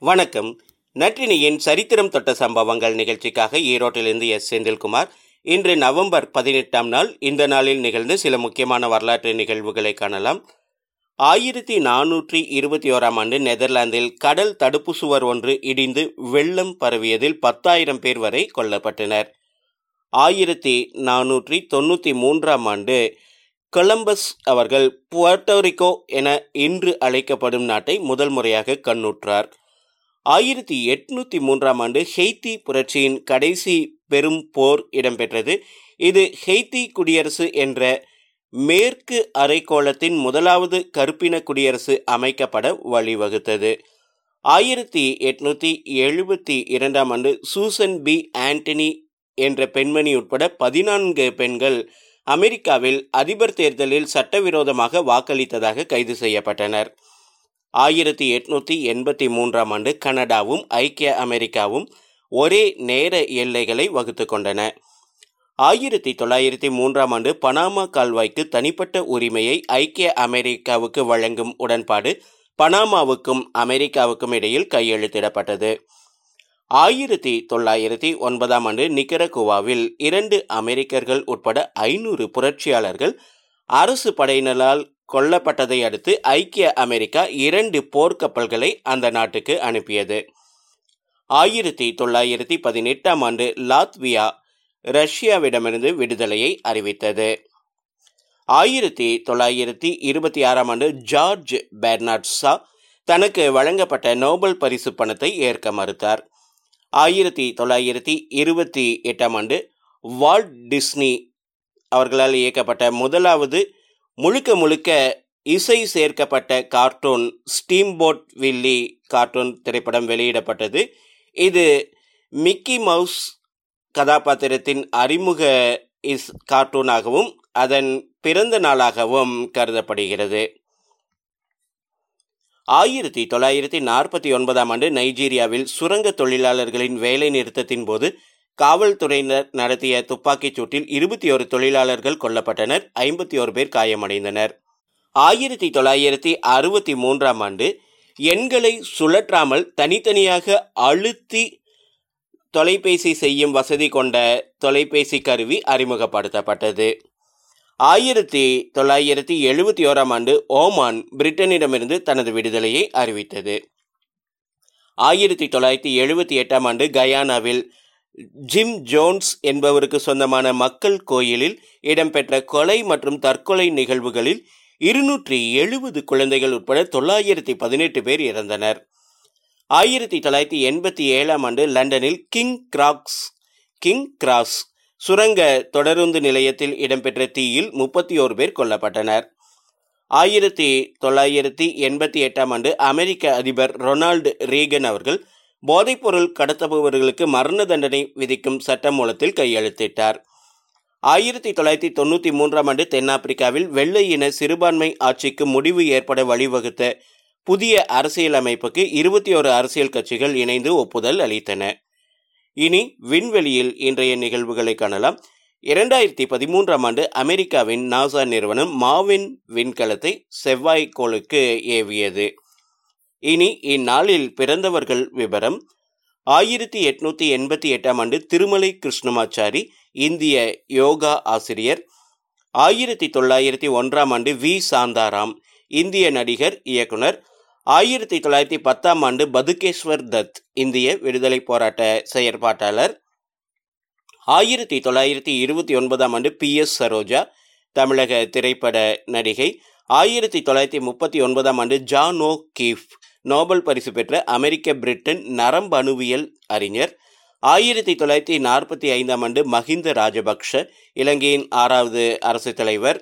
வணக்கம். நற்றினியின் சரித்திரம் தொட்ட சம்பவங்கள் நிகழ்ச்சிக்காக ஈரோட்டிலிருந்து எஸ். செந்தில்குமார். இன்று நவம்பர் பதினெட்டாம் நாள். இந்த நாளில் நிகழ்ந்து சில முக்கியமான வரலாற்று நிகழ்வுகளை காணலாம். ஆயிரத்தி நானூற்றி இருபத்தி ஓராம் ஆண்டு நெதர்லாந்தில் கடல் தடுப்பு சுவர் ஒன்று இடிந்து வெள்ளம் பரவியதில் பத்தாயிரம் பேர் வரை கொல்லப்பட்டனர். ஆயிரத்தி நானூற்றி தொண்ணூற்றி மூன்றாம் ஆண்டு கொலம்பஸ் அவர்கள் புவர்டோரிக்கோ என இன்று அழைக்கப்படும் நாட்டை முதல் முறையாக கண்ணுற்றார். ஆயிரத்தி எட்நூத்தி மூன்றாம் ஆண்டு ஹெய்தி புரட்சியின் கடைசி பெரும் போர் இடம்பெற்றது. இது ஹெய்தி குடியரசு என்ற மேற்கு அரைக்கோளத்தின் முதலாவது கருப்பின குடியரசு அமைக்கப்பட வழிவகுத்தது. ஆயிரத்தி எட்நூத்தி எழுபத்தி இரண்டாம் ஆண்டு சூசன் பி. ஆண்டனி என்ற பெண்மணி உட்பட பதினான்கு பெண்கள் அமெரிக்காவில் அதிபர் தேர்தலில் சட்டவிரோதமாக வாக்களித்ததாக கைது செய்யப்பட்டனர். ஆயிரத்தி எட்நூத்தி எண்பத்தி மூன்றாம் ஆண்டு கனடாவும் ஐக்கிய அமெரிக்காவும் ஒரே நேர எல்லைகளை வகுத்து கொண்டன ஆயிரத்தி தொள்ளாயிரத்தி மூன்றாம் ஆண்டு பனாமா கால்வாய்க்கு தனிப்பட்ட உரிமையை ஐக்கிய அமெரிக்காவுக்கு வழங்கும் உடன்பாடு பனாமாவுக்கும் அமெரிக்காவுக்கும் இடையில் கையெழுத்திடப்பட்டது. ஆயிரத்தி தொள்ளாயிரத்தி ஒன்பதாம் ஆண்டு நிக்கரகுவாவில் இரண்டு அமெரிக்கர்கள் உட்பட ஐநூறு புரட்சியாளர்கள் அரசு படையினரால் கொல்லப்பட்டதை அடுத்து ஐக்கிய அமெரிக்கா இரண்டு போர்க்கப்பல்களை அந்த நாட்டுக்கு அனுப்பியது. ஆயிரத்தி தொள்ளாயிரத்தி பதினெட்டாம் ஆண்டு லாத்வியா ரஷ்யாவிடமிருந்து விடுதலையை அறிவித்தது. ஆயிரத்தி தொள்ளாயிரத்தி இருபத்தி ஆறாம் ஆண்டு ஜார்ஜ் பெர்னாட்ஸா தனக்கு வழங்கப்பட்ட நோபல் பரிசு பணத்தை ஏற்க மறுத்தார். ஆயிரத்தி தொள்ளாயிரத்தி இருபத்தி எட்டாம் ஆண்டு வால்ட் டிஸ்னி அவர்களால் இயக்கப்பட்ட முதலாவது முழுக்க முழுக்க இசை சேர்க்கப்பட்ட கார்ட்டூன் ஸ்டீம்போட் வில்லி கார்ட்டூன் திரைப்படம் வெளியிடப்பட்டது. இது மிக்கி மவுஸ் கதாபாத்திரத்தின் அறிமுக இஸ் கார்ட்டூனாகவும் அதன் பிறந்த நாளாகவும் கருதப்படுகிறது. ஆயிரத்தி தொள்ளாயிரத்தி நாற்பத்தி ஒன்பதாம் ஆண்டு நைஜீரியாவில் சுரங்க தொழிலாளர்களின் வேலை நிறுத்தத்தின் போது காவல்துறையினர் நடத்திய துப்பாக்கிச் சூட்டில் இருபத்தி ஒரு தொழிலாளர்கள் கொல்லப்பட்டனர் ஐம்பத்தி ஒரு பேர் காயமடைந்தனர். ஆயிரத்தி தொள்ளாயிரத்தி அறுபத்தி மூன்றாம் ஆண்டு எண்களை சுழற்றாமல் தனித்தனியாக அழுத்தி தொலைபேசி செய்யும் வசதி கொண்ட தொலைபேசி கருவி அறிமுகப்படுத்தப்பட்டது. ஆயிரத்தி தொள்ளாயிரத்தி எழுபத்தி ஓராம் ஆண்டு ஓமான் பிரிட்டனிடமிருந்து தனது விடுதலையை அறிவித்தது. ஆயிரத்தி தொள்ளாயிரத்தி எழுபத்தி எட்டாம் ஆண்டு கயானாவில் ஜிம் ஜோன்ஸ் என்பவருக்கு சொந்தமான மக்கள் கோயிலில் இடம்பெற்ற கொலை மற்றும் தற்கொலை நிகழ்வுகளில் இருநூற்றி எழுபது குழந்தைகள் உட்பட தொள்ளாயிரத்தி பதினெட்டு பேர் இறந்தனர். ஆயிரத்தி தொள்ளாயிரத்தி எண்பத்தி ஏழாம் ஆண்டு லண்டனில் கிங் கிராக்ஸ் கிங் கிராஸ் சுரங்க தொடருந்து நிலையத்தில் இடம்பெற்ற தீயில் முப்பத்தி ஓரு பேர் கொல்லப்பட்டனர். ஆயிரத்தி தொள்ளாயிரத்தி எண்பத்தி எட்டாம் ஆண்டு அமெரிக்க அதிபர் ரொனால்டு ரீகன் அவர்கள் போதைப்பொருள் கடத்துபவர்களுக்கு மரண தண்டனை விதிக்கும் சட்ட மூலத்தில் கையெழுத்திட்டார். ஆயிரத்தி தொள்ளாயிரத்தி தொண்ணூற்றி மூன்றாம் ஆண்டு தென்னாப்பிரிக்காவில் வெள்ளை இன சிறுபான்மை ஆட்சிக்கு முடிவு ஏற்பட வழிவகுத்த புதிய அரசியலமைப்புக்கு இருபத்தி ஒரு அரசியல் கட்சிகள் இணைந்து ஒப்புதல் அளித்தன. இனி விண்வெளியில் இன்றைய நிகழ்வுகளை காணலாம். இரண்டாயிரத்தி பதிமூன்றாம் ஆண்டு அமெரிக்காவின் நாசா நிறுவனம் மாவின் விண்கலத்தை செவ்வாய்க்கோளுக்கு ஏவியது. இனி இந்நாளில் பிறந்தவர்கள் விவரம். ஆயிரத்தி எட்நூத்தி எண்பத்தி எட்டாம் ஆண்டு திருமலை கிருஷ்ணமாச்சாரி இந்திய யோகா ஆசிரியர். ஆயிரத்தி தொள்ளாயிரத்தி ஒன்றாம் ஆண்டு வி. சாந்தாராம் இந்திய நடிகர் இயக்குனர். ஆயிரத்தி தொள்ளாயிரத்தி பத்தாம் ஆண்டு பதுகேஸ்வர் தத் இந்திய விடுதலை போராட்ட செயற்பாட்டாளர். ஆயிரத்தி தொள்ளாயிரத்தி இருபத்தி ஒன்பதாம் ஆண்டு பி. எஸ். சரோஜா தமிழக திரைப்பட நடிகை. ஆயிரத்தி தொள்ளாயிரத்தி முப்பத்தி ஒன்பதாம் ஆண்டு ஜானோ கீஃப் நோபல் பரிசு பெற்ற அமெரிக்க பிரிட்டன் நரம்பணுவியல் அறிஞர். ஆயிரத்தி தொள்ளாயிரத்தி நாற்பத்தி ஐந்தாம் ஆண்டு மஹிந்த ராஜபக்ஷ இலங்கையின் ஆறாவது அரசு தலைவர்.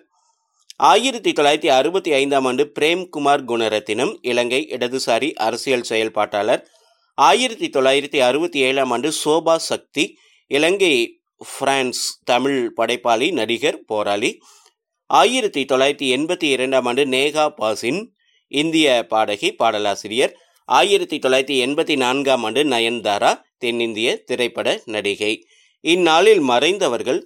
ஆயிரத்தி தொள்ளாயிரத்தி அறுபத்தி ஐந்தாம் ஆண்டு பிரேம்குமார் குணரத்தினம் இலங்கை இடதுசாரி அரசியல் செயல்பாட்டாளர். ஆயிரத்தி தொள்ளாயிரத்தி அறுபத்தி ஏழாம் ஆண்டு சோபா சக்தி இலங்கை பிரான்ஸ் தமிழ் படைப்பாளி நடிகர் போராளி. ஆயிரத்தி தொள்ளாயிரத்தி எண்பத்தி இரண்டாம் ஆண்டு நேகா பாசின் இந்திய பாடகி பாடலாசிரியர் ஆயிரத்தி தொள்ளாயிரத்தி எண்பத்தி நான்காம் ஆண்டு நயன்தாரா தென்னிந்திய திரைப்பட நடிகை. இந்நாளில் மறைந்தவர்கள்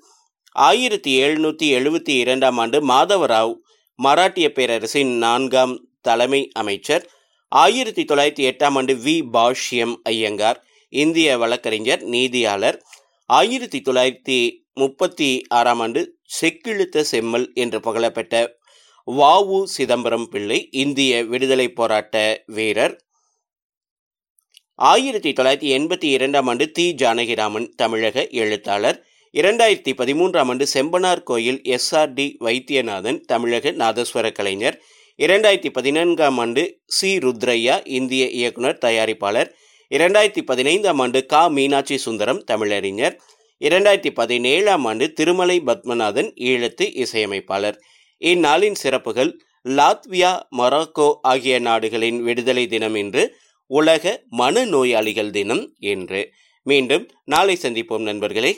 ஆயிரத்தி எழுநூற்றி எழுபத்தி இரண்டாம் ஆண்டு மாதவராவ் மராட்டிய பேரரசின் நான்காம் தலைமை அமைச்சர். ஆயிரத்தி தொள்ளாயிரத்தி எட்டாம் ஆண்டு வி. பாஷ்யம் ஐயங்கார் இந்திய வழக்கறிஞர் நீதியாளர். ஆயிரத்தி தொள்ளாயிரத்தி முப்பத்தி ஆறாம் ஆண்டு செக்கிழுத்த செம்மல் என்று புகழப்பெற்ற வாவு சிதம்பரம் பிள்ளை இந்திய விடுதலை போராட்ட வீரர். ஆயிரத்தி தொள்ளாயிரத்தி எண்பத்தி இரண்டாம் ஆண்டு தி. ஜானகிராமன் தமிழக எழுத்தாளர். இரண்டாயிரத்தி பதிமூன்றாம் ஆண்டு செம்பனார் கோயில் எஸ்ஆர்டி வைத்தியநாதன் தமிழக நாதஸ்வர கலைஞர். இரண்டாயிரத்தி பதினான்காம் ஆண்டு சி. ருத்ரையா இந்திய இயக்குனர் தயாரிப்பாளர். இரண்டாயிரத்தி பதினைந்தாம் ஆண்டு கா. மீனாட்சி சுந்தரம் தமிழறிஞர். இரண்டாயிரத்தி பதினேழாம் ஆண்டு திருமலை பத்மநாதன் ஈழத்து இசையமைப்பாளர். இந்நாளின் சிறப்புகள் லாத்வியா மொராக்கோ ஆகிய நாடுகளின் விடுதலை தினம் இன்று உலக மனநோயாளிகள் தினம் என்று மீண்டும் நாளை சந்திப்போம் நண்பர்களே.